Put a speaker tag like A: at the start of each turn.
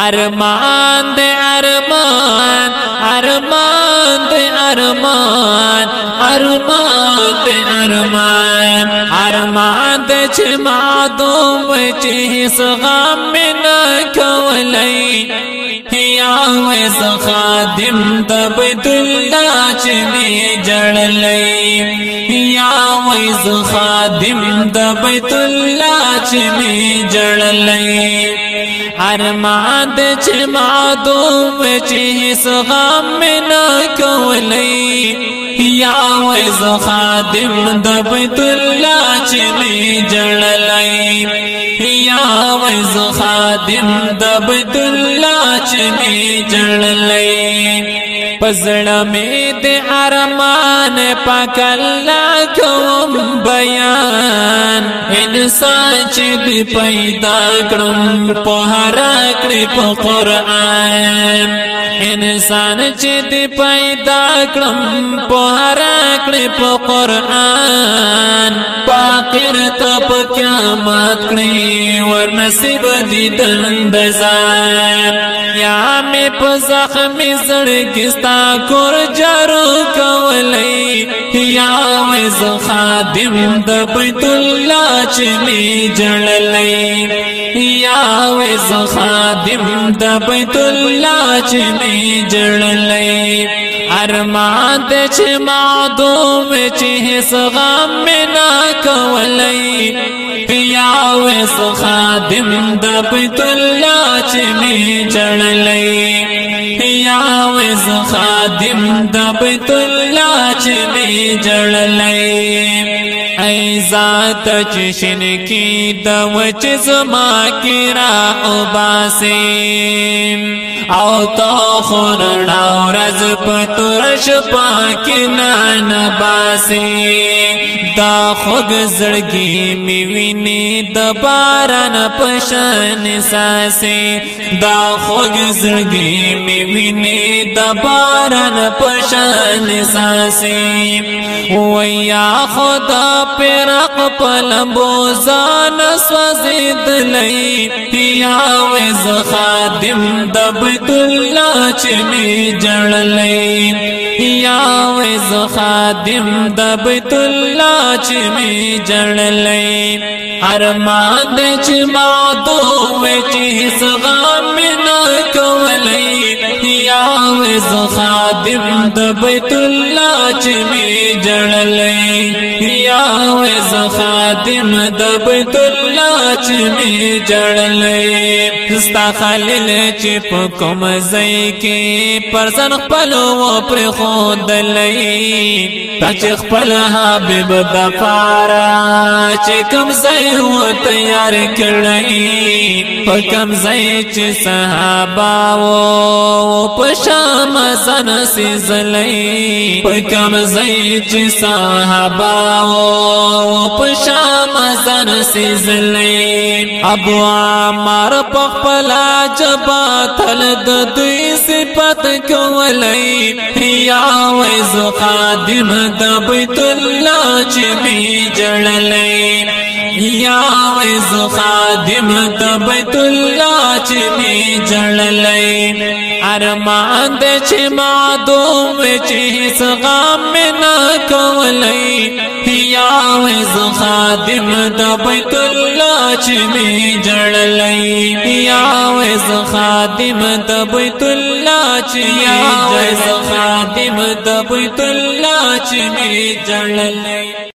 A: ارمان دے ارمان ارمان دے ارمان ارمان دے ارمان ارمان دے چھ مادوں وچی اس غام میں نکھو لئی وې خادم د بیت الله چې می جړلې یا وې خادم د بیت الله چې می جړلې ارمان دې چې ما دوه چې سغام نه کولې یا ویز خادم د بیت الله چې می جړلای یا ویز خادم د بیت الله چې می جړلای پزړه می د ارمان پاک الله کوم بیان انسان چې دی پیدا کړم په هر کړې په قران انسان چې دې پیدا کړم په هر کړې په قران فقیر ته په قیامت کړې ور نصیب دې دند زان یا مې په زخم زړګستا کور جارو کولې یا مې زخادم د بیت الله چې مې جړلې بیا وې خادم د بیت الله چې می جړلې ارمان د چې ما دوم چې هیڅ غم نه کولې انبیاء وس خادم د بیت الله چې می چړلې یا وس خادم د بیت الله چې می چړلې ای ذات چې شن کی د وچ زما کی را وباسم او تو خورنا ورځ پترش پاک نه نباسي دا خوګ زړګي می وین ویني د باران پشان ساسي دا خوږ زړګي مې ویني د باران پشان ساسي ویا خدا پر خپل بوزان سوزید لئی پیا وز خادم د بیت الله چې می جړلې یا وې زو خادم د بیت الله چې می جړلې ارمان دې چې ما دوه چې سغام نه کولې یا وې زو خادم د بیت الله چې می جړلې وې ز خادم د بیت الله چې می جړلې ستا خلل چې په کوم ځای کې پر ځن خپل و پر خود لې تا چې خپل حبيب د پارا چې کوم ځای و تیار کړې په کوم ځای چې صحابه و په شام سن سي زلې په کوم ځای چې صحابه و داسې زلې ابو عمر په خپل جبا تل د دوی صفات کولې یا وز قادم د بیت الله چې می جړلې یا وز قادم د بیت الله چې می جړلې ارمان دې چې ما دوم چې غم نه کولې یا وز قادم خادم د بیت الله چې می جړلې بیا وز خادم د بیت الله چې یا وز خادم د بیت الله چې می جړلې